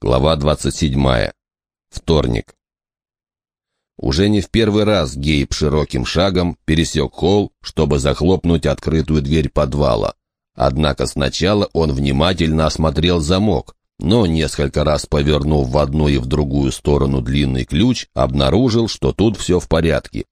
Глава 27. Вторник. Уже не в первый раз Гейб широким шагом пересек холл, чтобы захлопнуть открытую дверь подвала. Однако сначала он внимательно осмотрел замок, но несколько раз повернув в одну и в другую сторону длинный ключ, обнаружил, что тут все в порядке.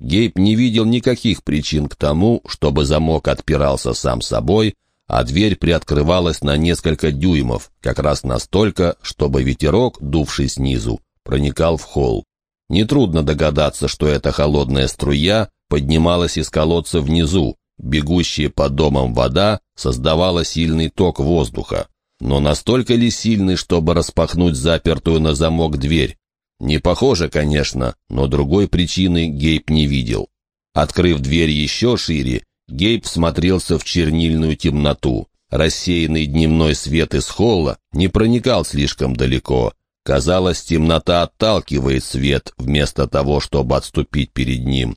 Гейб не видел никаких причин к тому, чтобы замок отпирался сам собой, а дверь приоткрывалась на несколько дюймов, как раз настолько, чтобы ветерок, дувший снизу, проникал в холл. Нетрудно догадаться, что эта холодная струя поднималась из колодца внизу, бегущая по домам вода создавала сильный ток воздуха. Но настолько ли сильный, чтобы распахнуть запертую на замок дверь? Не похоже, конечно, но другой причины Гейб не видел. Открыв дверь еще шире, Гейб смотрелся в чернильную темноту. Рассеянный дневной свет из холла не проникал слишком далеко. Казалось, темнота отталкивает свет, вместо того, чтобы отступить перед ним.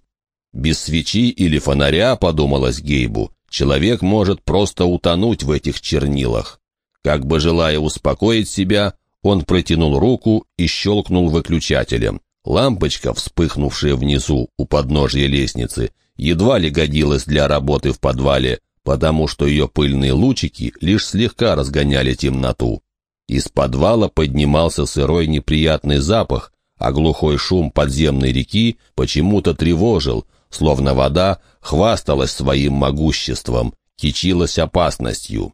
Без свечи или фонаря, подумалось Гейбу, человек может просто утонуть в этих чернилах. Как бы желая успокоить себя, он протянул руку и щелкнул выключателем. Лампочка, вспыхнувшая внизу у подножья лестницы, едва ли годилась для работы в подвале, потому что ее пыльные лучики лишь слегка разгоняли темноту. Из подвала поднимался сырой неприятный запах, а глухой шум подземной реки почему-то тревожил, словно вода хвасталась своим могуществом, кичилась опасностью.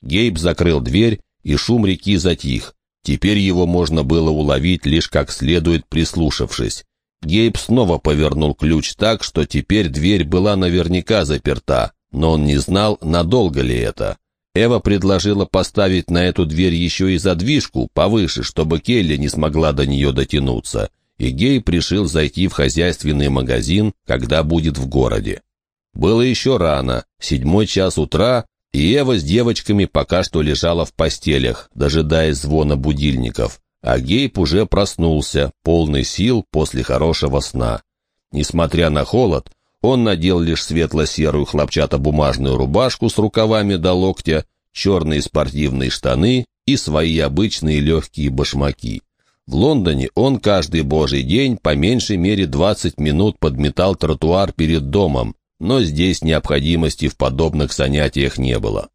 Гейб закрыл дверь, и шум реки затих. Теперь его можно было уловить лишь как следует прислушавшись. Гейб снова повернул ключ так, что теперь дверь была наверняка заперта, но он не знал, надолго ли это. Эва предложила поставить на эту дверь еще и задвижку повыше, чтобы Келли не смогла до нее дотянуться, и Гейб решил зайти в хозяйственный магазин, когда будет в городе. Было еще рано, седьмой час утра, и Эва с девочками пока что лежала в постелях, дожидаясь звона будильников а Гейб уже проснулся, полный сил после хорошего сна. Несмотря на холод, он надел лишь светло-серую хлопчатобумажную рубашку с рукавами до локтя, черные спортивные штаны и свои обычные легкие башмаки. В Лондоне он каждый божий день по меньшей мере 20 минут подметал тротуар перед домом, но здесь необходимости в подобных занятиях не было.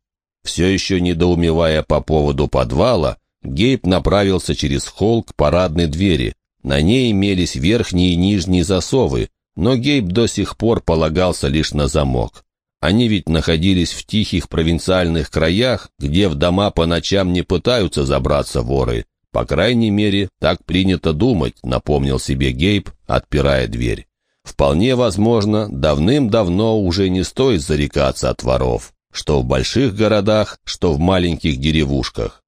Все еще недоумевая по поводу подвала, Гейб направился через холл к парадной двери. На ней имелись верхние и нижние засовы, но Гейб до сих пор полагался лишь на замок. Они ведь находились в тихих провинциальных краях, где в дома по ночам не пытаются забраться воры. По крайней мере, так принято думать, напомнил себе Гейб, отпирая дверь. Вполне возможно, давным-давно уже не стоит зарекаться от воров, что в больших городах, что в маленьких деревушках.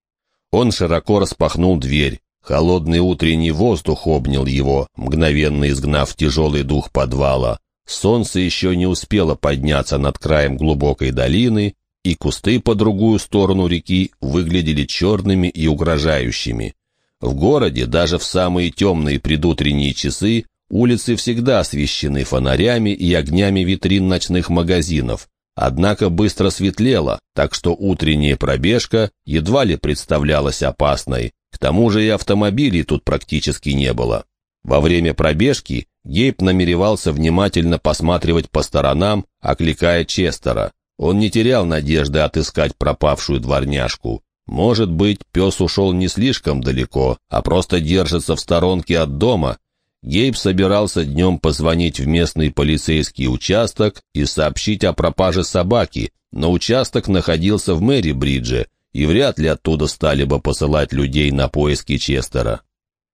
Он широко распахнул дверь. Холодный утренний воздух обнял его, мгновенно изгнав тяжелый дух подвала. Солнце еще не успело подняться над краем глубокой долины, и кусты по другую сторону реки выглядели черными и угрожающими. В городе даже в самые темные предутренние часы улицы всегда освещены фонарями и огнями витрин ночных магазинов, Однако быстро светлело, так что утренняя пробежка едва ли представлялась опасной. К тому же и автомобилей тут практически не было. Во время пробежки Гейб намеревался внимательно посматривать по сторонам, окликая Честера. Он не терял надежды отыскать пропавшую дворняжку. Может быть, пес ушел не слишком далеко, а просто держится в сторонке от дома Гейб собирался днем позвонить в местный полицейский участок и сообщить о пропаже собаки, но участок находился в Мэри-Бридже, и вряд ли оттуда стали бы посылать людей на поиски Честера.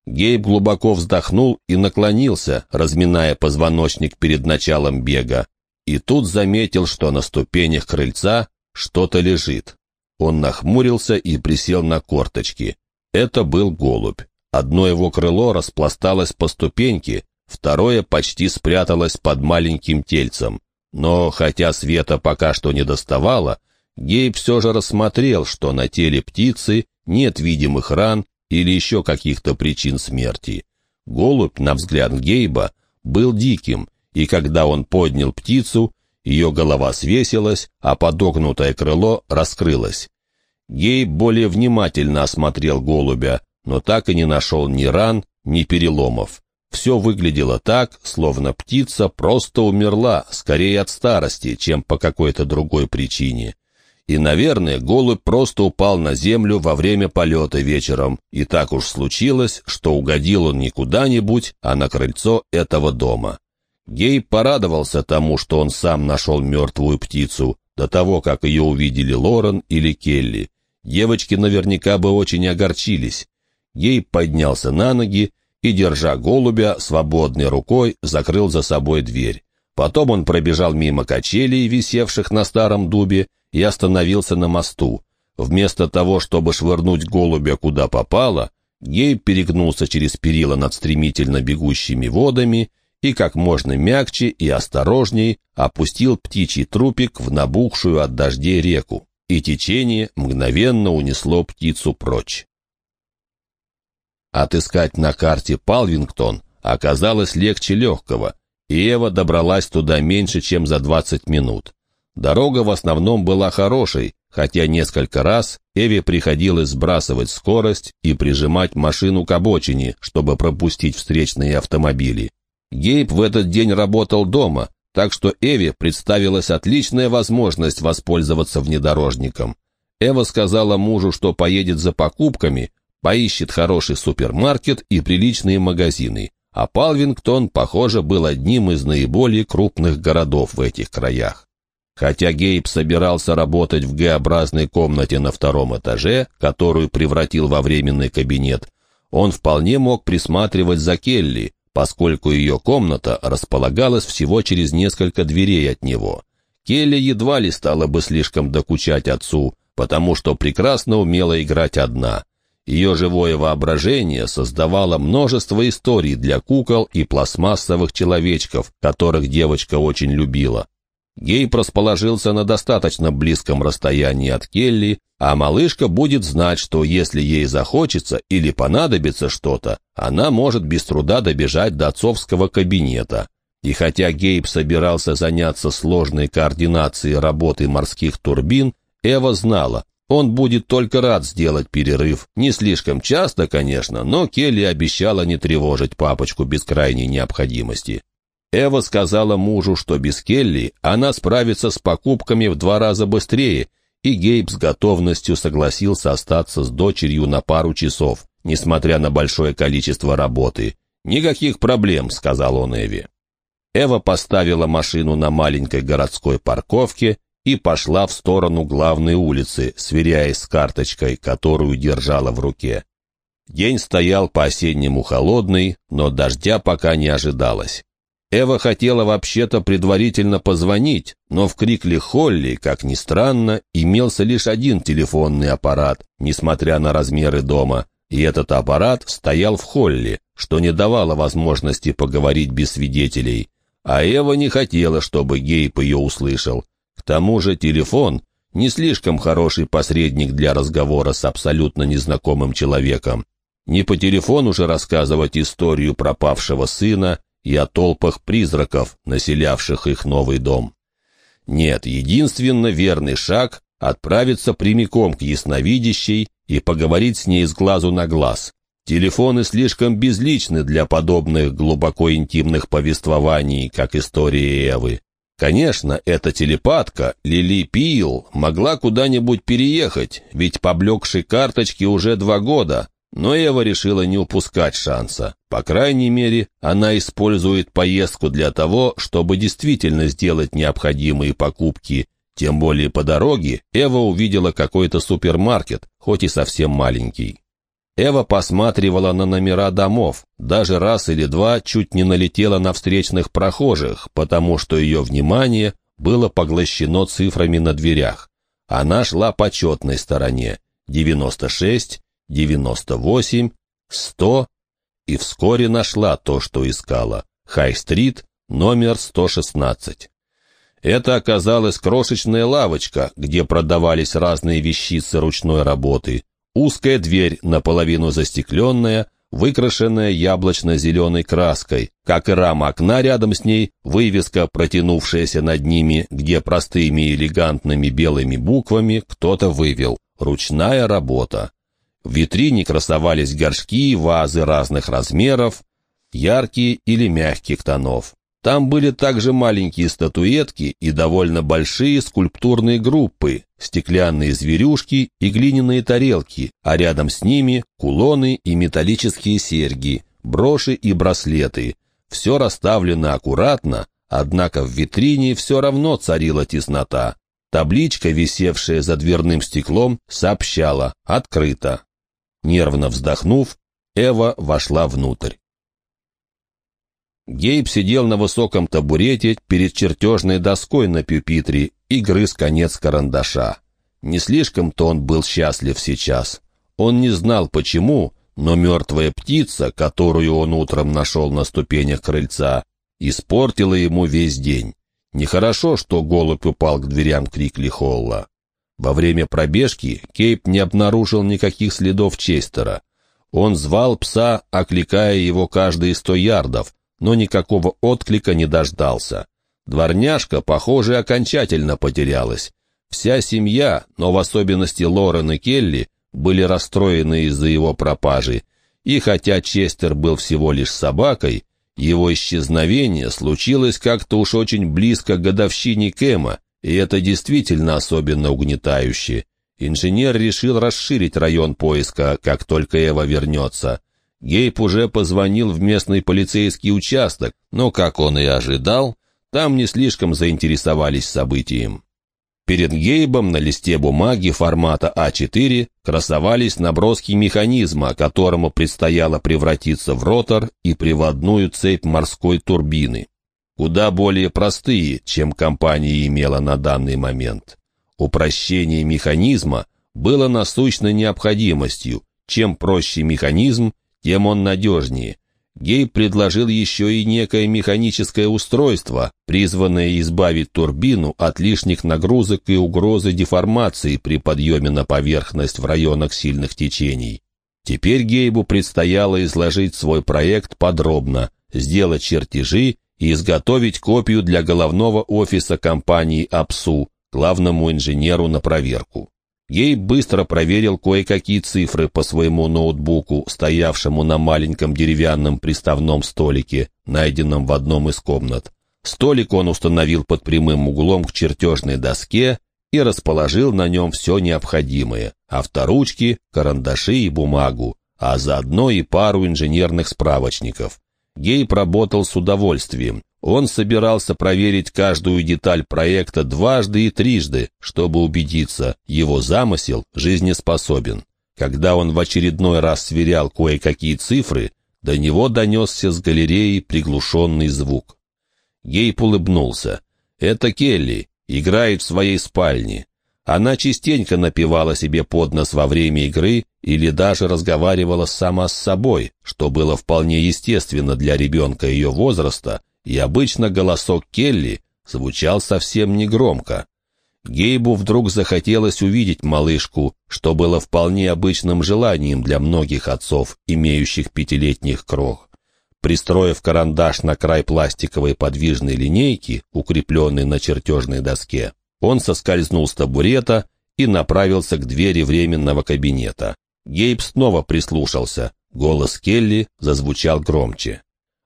Гейб глубоко вздохнул и наклонился, разминая позвоночник перед началом бега. И тут заметил, что на ступенях крыльца что-то лежит. Он нахмурился и присел на корточки. Это был голубь. Одно его крыло распласталось по ступеньке, второе почти спряталось под маленьким тельцем. Но, хотя света пока что не доставало, Гейб все же рассмотрел, что на теле птицы нет видимых ран или еще каких-то причин смерти. Голубь, на взгляд Гейба, был диким, и когда он поднял птицу, ее голова свесилась, а подогнутое крыло раскрылось. Гейб более внимательно осмотрел голубя, но так и не нашел ни ран, ни переломов. Все выглядело так, словно птица просто умерла, скорее от старости, чем по какой-то другой причине. И, наверное, голубь просто упал на землю во время полета вечером, и так уж случилось, что угодил он не куда-нибудь, а на крыльцо этого дома. Гей порадовался тому, что он сам нашел мертвую птицу, до того, как ее увидели Лорен или Келли. Девочки наверняка бы очень огорчились. Гей поднялся на ноги и, держа голубя, свободной рукой закрыл за собой дверь. Потом он пробежал мимо качелей, висевших на старом дубе, и остановился на мосту. Вместо того, чтобы швырнуть голубя куда попало, Гей перегнулся через перила над стремительно бегущими водами и как можно мягче и осторожней опустил птичий трупик в набухшую от дождей реку, и течение мгновенно унесло птицу прочь. Отыскать на карте Палвингтон оказалось легче легкого, и Эва добралась туда меньше, чем за 20 минут. Дорога в основном была хорошей, хотя несколько раз Эве приходилось сбрасывать скорость и прижимать машину к обочине, чтобы пропустить встречные автомобили. Гейб в этот день работал дома, так что Эве представилась отличная возможность воспользоваться внедорожником. Эва сказала мужу, что поедет за покупками, поищет хороший супермаркет и приличные магазины. А Палвингтон, похоже, был одним из наиболее крупных городов в этих краях. Хотя Гейб собирался работать в Г-образной комнате на втором этаже, которую превратил во временный кабинет, он вполне мог присматривать за Келли, поскольку ее комната располагалась всего через несколько дверей от него. Келли едва ли стала бы слишком докучать отцу, потому что прекрасно умела играть одна. Ее живое воображение создавало множество историй для кукол и пластмассовых человечков, которых девочка очень любила. Гейб расположился на достаточно близком расстоянии от Келли, а малышка будет знать, что если ей захочется или понадобится что-то, она может без труда добежать до отцовского кабинета. И хотя Гейб собирался заняться сложной координацией работы морских турбин, Эва знала, он будет только рад сделать перерыв. Не слишком часто, конечно, но Келли обещала не тревожить папочку без крайней необходимости. Эва сказала мужу, что без Келли она справится с покупками в два раза быстрее, и Гейб с готовностью согласился остаться с дочерью на пару часов, несмотря на большое количество работы. «Никаких проблем», — сказал он Эве. Эва поставила машину на маленькой городской парковке и пошла в сторону главной улицы, сверяясь с карточкой, которую держала в руке. День стоял по-осеннему холодный, но дождя пока не ожидалось. Эва хотела вообще-то предварительно позвонить, но в крикле Холли, как ни странно, имелся лишь один телефонный аппарат, несмотря на размеры дома, и этот аппарат стоял в Холли, что не давало возможности поговорить без свидетелей. А Эва не хотела, чтобы Гейб ее услышал, тому же телефон — не слишком хороший посредник для разговора с абсолютно незнакомым человеком. Не по телефону же рассказывать историю пропавшего сына и о толпах призраков, населявших их новый дом. Нет, единственно верный шаг — отправиться прямиком к ясновидящей и поговорить с ней с глазу на глаз. Телефоны слишком безличны для подобных глубоко интимных повествований, как история Эвы. Конечно, эта телепатка, Лили Пил, могла куда-нибудь переехать, ведь поблекшей карточки уже два года, но Эва решила не упускать шанса. По крайней мере, она использует поездку для того, чтобы действительно сделать необходимые покупки. Тем более по дороге Эва увидела какой-то супермаркет, хоть и совсем маленький. Эва посматривала на номера домов, даже раз или два чуть не налетела на встречных прохожих, потому что ее внимание было поглощено цифрами на дверях. Она шла по четной стороне — 96, 98, 100, и вскоре нашла то, что искала — Хай-стрит, номер 116. Это оказалась крошечная лавочка, где продавались разные вещицы ручной работы — Узкая дверь, наполовину застекленная, выкрашенная яблочно-зеленой краской. Как и рама окна рядом с ней, вывеска, протянувшаяся над ними, где простыми элегантными белыми буквами кто-то вывел «Ручная работа». В витрине красовались горшки и вазы разных размеров, яркие или мягких тонов. Там были также маленькие статуэтки и довольно большие скульптурные группы, стеклянные зверюшки и глиняные тарелки, а рядом с ними кулоны и металлические серьги, броши и браслеты. Все расставлено аккуратно, однако в витрине все равно царила теснота. Табличка, висевшая за дверным стеклом, сообщала «Открыто». Нервно вздохнув, Эва вошла внутрь. Гейб сидел на высоком табурете перед чертежной доской на пюпитре и грыз конец карандаша. Не слишком-то он был счастлив сейчас. Он не знал почему, но мертвая птица, которую он утром нашел на ступенях крыльца, испортила ему весь день. Нехорошо, что голубь упал к дверям Крикли Холла. Во время пробежки Кейп не обнаружил никаких следов Честера. Он звал пса, окликая его каждые сто ярдов, но никакого отклика не дождался. Дворняжка, похоже, окончательно потерялась. Вся семья, но в особенности Лорен и Келли, были расстроены из-за его пропажи, и хотя Честер был всего лишь собакой, его исчезновение случилось как-то уж очень близко к годовщине Кэма, и это действительно особенно угнетающе. Инженер решил расширить район поиска, как только Эва вернется. Гейб уже позвонил в местный полицейский участок, но, как он и ожидал, там не слишком заинтересовались событием. Перед Гейбом на листе бумаги формата А4 красовались наброски механизма, которому предстояло превратиться в ротор и приводную цепь морской турбины. Куда более простые, чем компания имела на данный момент. Упрощение механизма было насущной необходимостью. Чем проще механизм, тем он надежнее. Гей предложил еще и некое механическое устройство, призванное избавить турбину от лишних нагрузок и угрозы деформации при подъеме на поверхность в районах сильных течений. Теперь Гейбу предстояло изложить свой проект подробно, сделать чертежи и изготовить копию для головного офиса компании АПСУ, главному инженеру на проверку. Гей быстро проверил кое-какие цифры по своему ноутбуку, стоявшему на маленьком деревянном приставном столике, найденном в одном из комнат. Столик он установил под прямым углом к чертежной доске и расположил на нем все необходимое — авторучки, карандаши и бумагу, а заодно и пару инженерных справочников. Гей работал с удовольствием. Он собирался проверить каждую деталь проекта дважды и трижды, чтобы убедиться, его замысел жизнеспособен. Когда он в очередной раз сверял кое-какие цифры, до него донесся с галереи приглушенный звук. Гейб улыбнулся. «Это Келли, играет в своей спальне. Она частенько напевала себе под нос во время игры или даже разговаривала сама с собой, что было вполне естественно для ребенка ее возраста, и обычно голосок Келли звучал совсем негромко. Гейбу вдруг захотелось увидеть малышку, что было вполне обычным желанием для многих отцов, имеющих пятилетних крох. Пристроив карандаш на край пластиковой подвижной линейки, укрепленной на чертежной доске, он соскользнул с табурета и направился к двери временного кабинета. Гейб снова прислушался. Голос Келли зазвучал громче.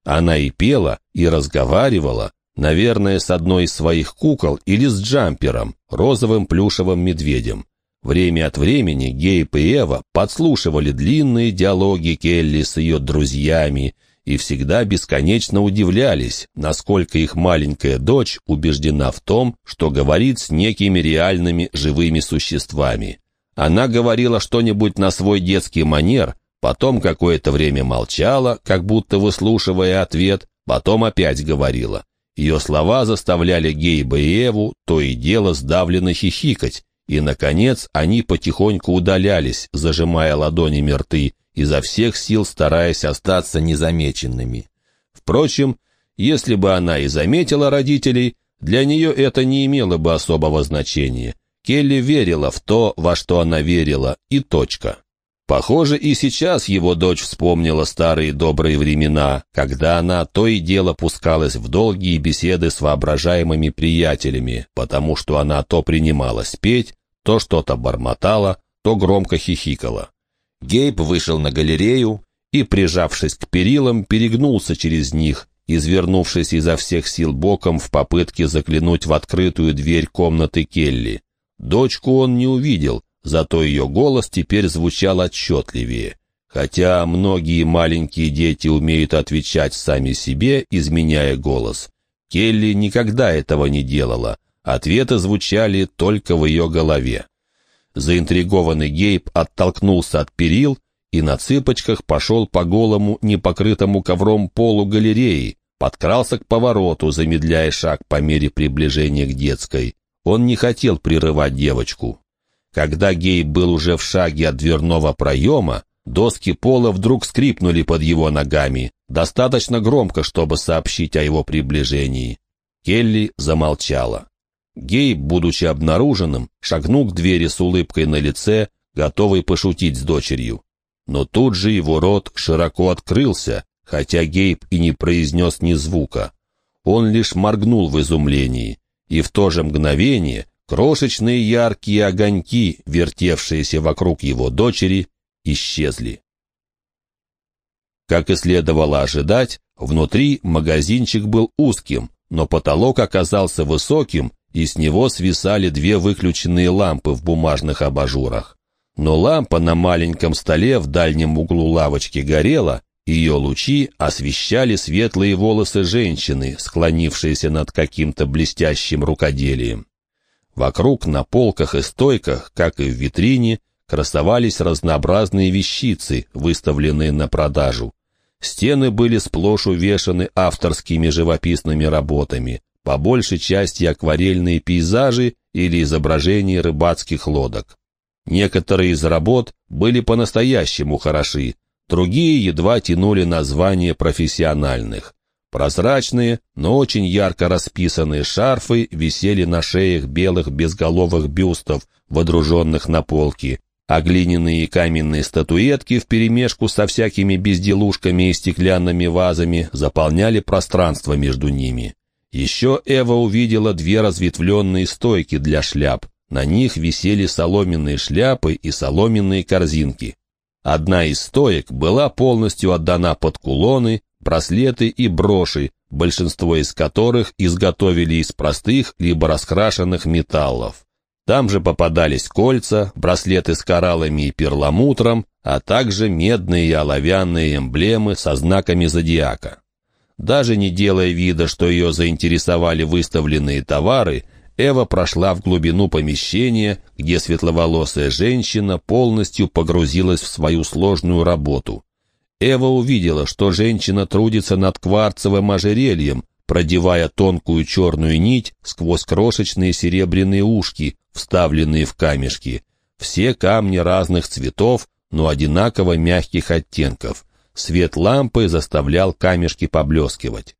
Она и пела, и разговаривала, наверное, с одной из своих кукол или с джампером, розовым плюшевым медведем. Время от времени Гейб и Эва подслушивали длинные диалоги Келли с ее друзьями и всегда бесконечно удивлялись, насколько их маленькая дочь убеждена в том, что говорит с некими реальными живыми существами. Она говорила что-нибудь на свой детский манер, потом какое-то время молчала, как будто выслушивая ответ, потом опять говорила. Ее слова заставляли Гейба и Эву то и дело сдавленно хихикать, и, наконец, они потихоньку удалялись, зажимая ладонями рты, изо всех сил стараясь остаться незамеченными. Впрочем, если бы она и заметила родителей, для нее это не имело бы особого значения. Келли верила в то, во что она верила, и точка. Похоже, и сейчас его дочь вспомнила старые добрые времена, когда она то и дело пускалась в долгие беседы с воображаемыми приятелями, потому что она то принималась петь, то что-то бормотала, то громко хихикала. Гейб вышел на галерею и, прижавшись к перилам, перегнулся через них, извернувшись изо всех сил боком в попытке заглянуть в открытую дверь комнаты Келли. Дочку он не увидел, зато ее голос теперь звучал отчетливее. Хотя многие маленькие дети умеют отвечать сами себе, изменяя голос. Келли никогда этого не делала. Ответы звучали только в ее голове. Заинтригованный Гейб оттолкнулся от перил и на цыпочках пошел по голому, непокрытому ковром полу галереи, подкрался к повороту, замедляя шаг по мере приближения к детской. Он не хотел прерывать девочку. Когда Гейб был уже в шаге от дверного проема, доски пола вдруг скрипнули под его ногами, достаточно громко, чтобы сообщить о его приближении. Келли замолчала. Гейб, будучи обнаруженным, шагнул к двери с улыбкой на лице, готовый пошутить с дочерью. Но тут же его рот широко открылся, хотя Гейб и не произнес ни звука. Он лишь моргнул в изумлении, и в то же мгновение крошечные яркие огоньки, вертевшиеся вокруг его дочери, исчезли. Как и следовало ожидать, внутри магазинчик был узким, но потолок оказался высоким и с него свисали две выключенные лампы в бумажных абажурах. Но лампа на маленьком столе в дальнем углу лавочки горела, ее лучи освещали светлые волосы женщины, склонившиеся над каким-то блестящим рукоделием. Вокруг на полках и стойках, как и в витрине, красовались разнообразные вещицы, выставленные на продажу. Стены были сплошь увешаны авторскими живописными работами, по большей части акварельные пейзажи или изображения рыбацких лодок. Некоторые из работ были по-настоящему хороши, другие едва тянули название профессиональных. Прозрачные, но очень ярко расписанные шарфы висели на шеях белых безголовых бюстов, водруженных на полки, а глиняные и каменные статуэтки вперемешку со всякими безделушками и стеклянными вазами заполняли пространство между ними. Еще Эва увидела две разветвленные стойки для шляп. На них висели соломенные шляпы и соломенные корзинки. Одна из стоек была полностью отдана под кулоны, браслеты и броши, большинство из которых изготовили из простых либо раскрашенных металлов. Там же попадались кольца, браслеты с кораллами и перламутром, а также медные и оловянные эмблемы со знаками зодиака. Даже не делая вида, что ее заинтересовали выставленные товары, Эва прошла в глубину помещения, где светловолосая женщина полностью погрузилась в свою сложную работу. Эва увидела, что женщина трудится над кварцевым ожерельем, продевая тонкую черную нить сквозь крошечные серебряные ушки, вставленные в камешки. Все камни разных цветов, но одинаково мягких оттенков. Свет лампы заставлял камешки поблескивать.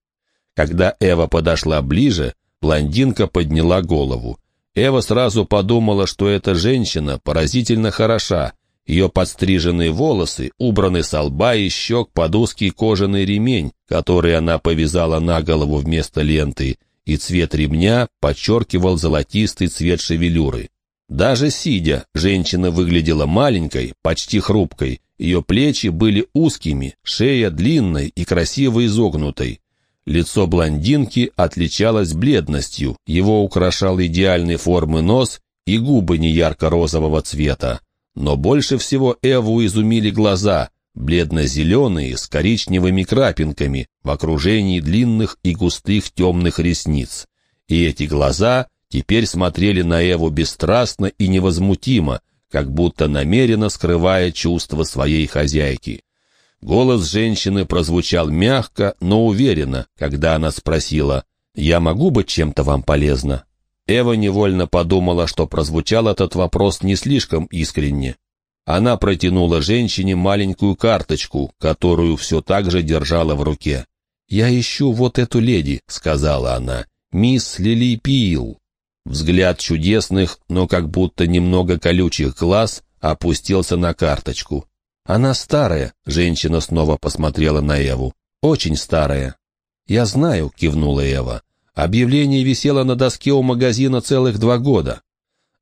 Когда Эва подошла ближе, блондинка подняла голову. Эва сразу подумала, что эта женщина поразительно хороша. Ее подстриженные волосы убраны со лба и щек под узкий кожаный ремень, который она повязала на голову вместо ленты, и цвет ремня подчеркивал золотистый цвет шевелюры. Даже сидя, женщина выглядела маленькой, почти хрупкой, ее плечи были узкими, шея длинной и красиво изогнутой. Лицо блондинки отличалось бледностью, его украшал идеальной формы нос и губы неярко-розового цвета. Но больше всего Эву изумили глаза, бледно-зеленые, с коричневыми крапинками, в окружении длинных и густых темных ресниц. И эти глаза теперь смотрели на Эву бесстрастно и невозмутимо, как будто намеренно скрывая чувства своей хозяйки. Голос женщины прозвучал мягко, но уверенно, когда она спросила «Я могу быть чем-то вам полезна?» Эва невольно подумала, что прозвучал этот вопрос не слишком искренне. Она протянула женщине маленькую карточку, которую все так же держала в руке. «Я ищу вот эту леди», — сказала она, — «мисс Лили Пил». Взгляд чудесных, но как будто немного колючих глаз опустился на карточку. «Она старая», — женщина снова посмотрела на Эву. «Очень старая». «Я знаю», — кивнула Эва. «Объявление висело на доске у магазина целых два года».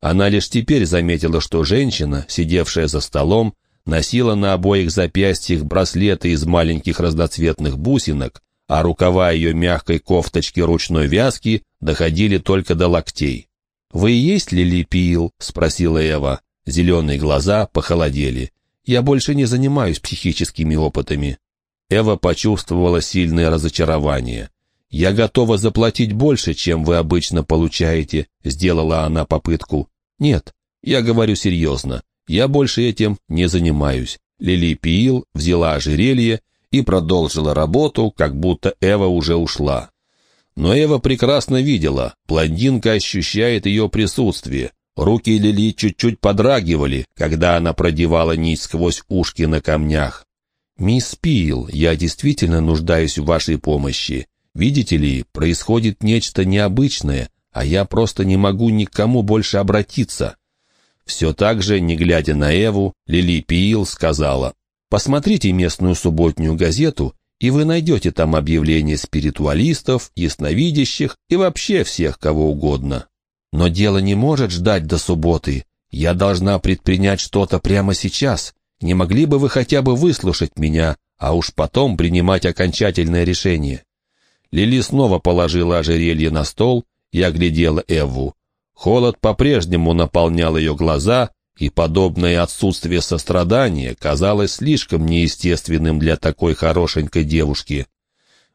Она лишь теперь заметила, что женщина, сидевшая за столом, носила на обоих запястьях браслеты из маленьких разноцветных бусинок, а рукава ее мягкой кофточки ручной вязки доходили только до локтей. «Вы есть Лили Пил?» — спросила Эва. Зеленые глаза похолодели. «Я больше не занимаюсь психическими опытами». Эва почувствовала сильное разочарование. «Я готова заплатить больше, чем вы обычно получаете», — сделала она попытку. «Нет, я говорю серьезно. Я больше этим не занимаюсь». Лили Пиил взяла ожерелье и продолжила работу, как будто Эва уже ушла. Но Эва прекрасно видела, блондинка ощущает ее присутствие. Руки Лили чуть-чуть подрагивали, когда она продевала нить сквозь ушки на камнях. «Мисс Пил, я действительно нуждаюсь в вашей помощи. Видите ли, происходит нечто необычное, а я просто не могу никому больше обратиться». Все так же, не глядя на Эву, Лили Пиил сказала, «Посмотрите местную субботнюю газету, и вы найдете там объявления спиритуалистов, ясновидящих и вообще всех кого угодно. Но дело не может ждать до субботы. Я должна предпринять что-то прямо сейчас. Не могли бы вы хотя бы выслушать меня, а уж потом принимать окончательное решение?» Лили снова положила ожерелье на стол и оглядела Эву. Холод по-прежнему наполнял ее глаза, и подобное отсутствие сострадания казалось слишком неестественным для такой хорошенькой девушки.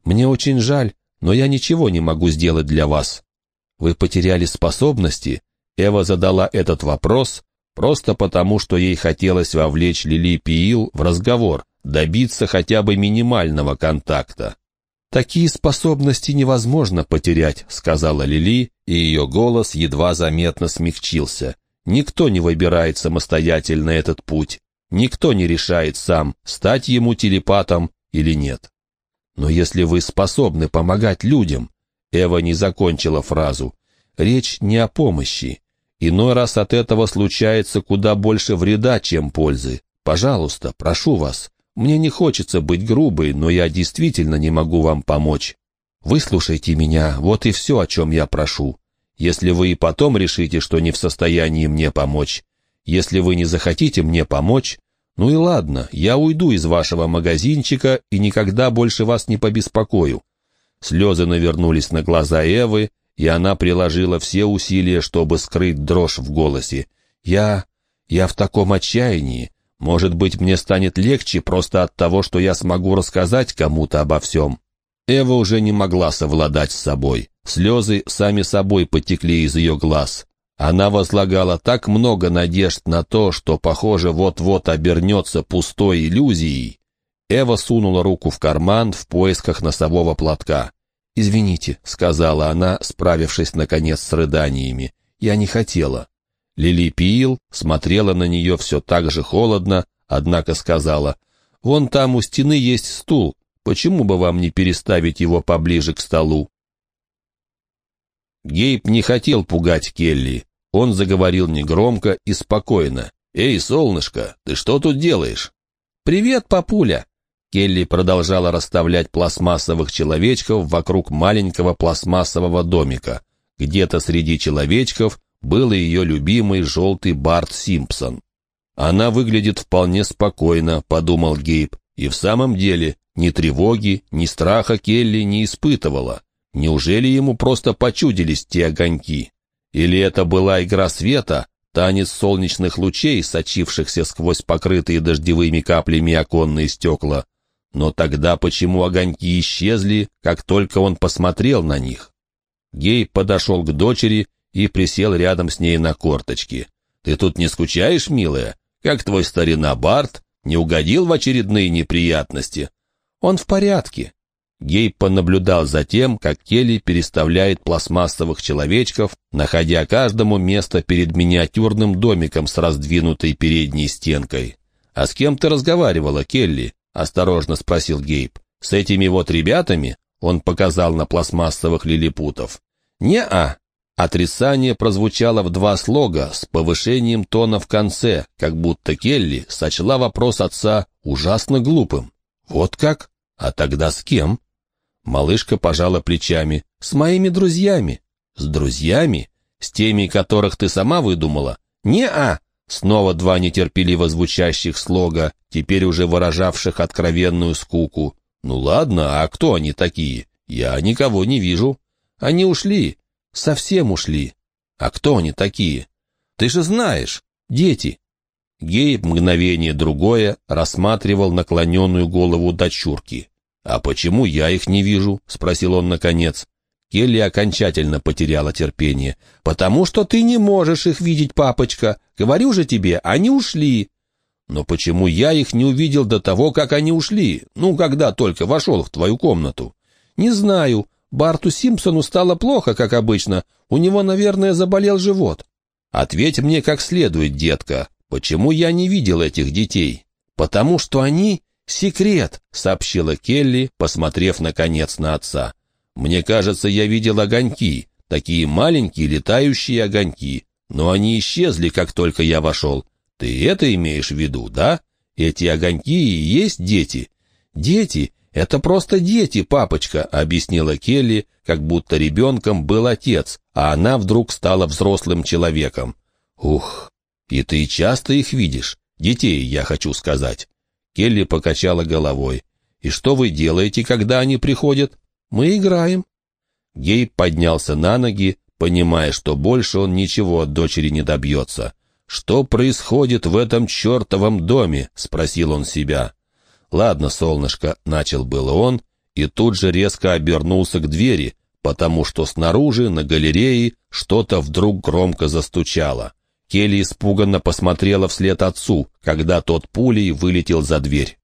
«Мне очень жаль, но я ничего не могу сделать для вас. Вы потеряли способности?» Эва задала этот вопрос просто потому, что ей хотелось вовлечь Лили Пиил в разговор, добиться хотя бы минимального контакта. «Такие способности невозможно потерять», — сказала Лили, и ее голос едва заметно смягчился. «Никто не выбирает самостоятельно этот путь. Никто не решает сам, стать ему телепатом или нет. Но если вы способны помогать людям...» Эва не закончила фразу. «Речь не о помощи. Иной раз от этого случается куда больше вреда, чем пользы. Пожалуйста, прошу вас, мне не хочется быть грубой, но я действительно не могу вам помочь. Выслушайте меня, вот и все, о чем я прошу. Если вы и потом решите, что не в состоянии мне помочь, если вы не захотите мне помочь, ну и ладно, я уйду из вашего магазинчика и никогда больше вас не побеспокою». Слезы навернулись на глаза Эвы, и она приложила все усилия, чтобы скрыть дрожь в голосе. «Я... я в таком отчаянии. Может быть, мне станет легче просто от того, что я смогу рассказать кому-то обо всем. Эва уже не могла совладать с собой. Слезы сами собой потекли из ее глаз. Она возлагала так много надежд на то, что, похоже, вот-вот обернется пустой иллюзией. Эва сунула руку в карман в поисках носового платка. «Извините», — сказала она, справившись, наконец, с рыданиями. «Я не хотела». Лили Пиил смотрела на нее все так же холодно, однако сказала, «Вон там у стены есть стул, почему бы вам не переставить его поближе к столу?» Гейб не хотел пугать Келли. Он заговорил негромко и спокойно. «Эй, солнышко, ты что тут делаешь?» «Привет, папуля!» Келли продолжала расставлять пластмассовых человечков вокруг маленького пластмассового домика. Где-то среди человечков был ее любимый желтый Барт Симпсон. «Она выглядит вполне спокойно», — подумал Гейб, и в самом деле ни тревоги, ни страха Келли не испытывала. Неужели ему просто почудились те огоньки? Или это была игра света, танец солнечных лучей, сочившихся сквозь покрытые дождевыми каплями оконные стекла? Но тогда почему огоньки исчезли, как только он посмотрел на них? Гей подошел к дочери и присел рядом с ней на корточки. «Ты тут не скучаешь, милая? Как твой старина Барт? Не угодил в очередные неприятности?» «Он в порядке». Гейб понаблюдал за тем, как Келли переставляет пластмассовых человечков, находя каждому место перед миниатюрным домиком с раздвинутой передней стенкой. «А с кем ты разговаривала, Келли?» — осторожно спросил Гейб. «С этими вот ребятами?» — он показал на пластмассовых лилипутов. «Не-а», Отрицание прозвучало в два слога с повышением тона в конце, как будто Келли сочла вопрос отца ужасно глупым. «Вот как? А тогда с кем?» Малышка пожала плечами. «С моими друзьями». «С друзьями? С теми, которых ты сама выдумала?» «Не-а!» Снова два нетерпеливо звучащих слога, теперь уже выражавших откровенную скуку. «Ну ладно, а кто они такие? Я никого не вижу. Они ушли. Совсем ушли. А кто они такие? Ты же знаешь. Дети». Гейб мгновение другое рассматривал наклоненную голову дочурки. «А почему я их не вижу?» — спросил он наконец. Келли окончательно потеряла терпение. «Потому что ты не можешь их видеть, папочка. Говорю же тебе, они ушли». «Но почему я их не увидел до того, как они ушли? Ну, когда только вошел в твою комнату?» «Не знаю. Барту Симпсону стало плохо, как обычно. У него, наверное, заболел живот». «Ответь мне как следует, детка. Почему я не видел этих детей?» «Потому что они — секрет», — сообщила Келли, посмотрев, наконец, на отца. Мне кажется, я видел огоньки, такие маленькие летающие огоньки, но они исчезли, как только я вошел. Ты это имеешь в виду, да? Эти огоньки и есть дети. Дети — это просто дети, папочка, объяснила Келли, как будто ребенком был отец, а она вдруг стала взрослым человеком. Ух, и ты часто их видишь? Детей, я хочу сказать. Келли покачала головой. «И что вы делаете, когда они приходят?» Мы играем». Гейб поднялся на ноги, понимая, что больше он ничего от дочери не добьется. «Что происходит в этом чертовом доме?» — спросил он себя. «Ладно, солнышко», — начал было он, и тут же резко обернулся к двери, потому что снаружи, на галерее, что-то вдруг громко застучало. Келли испуганно посмотрела вслед отцу, когда тот пулей вылетел за дверь.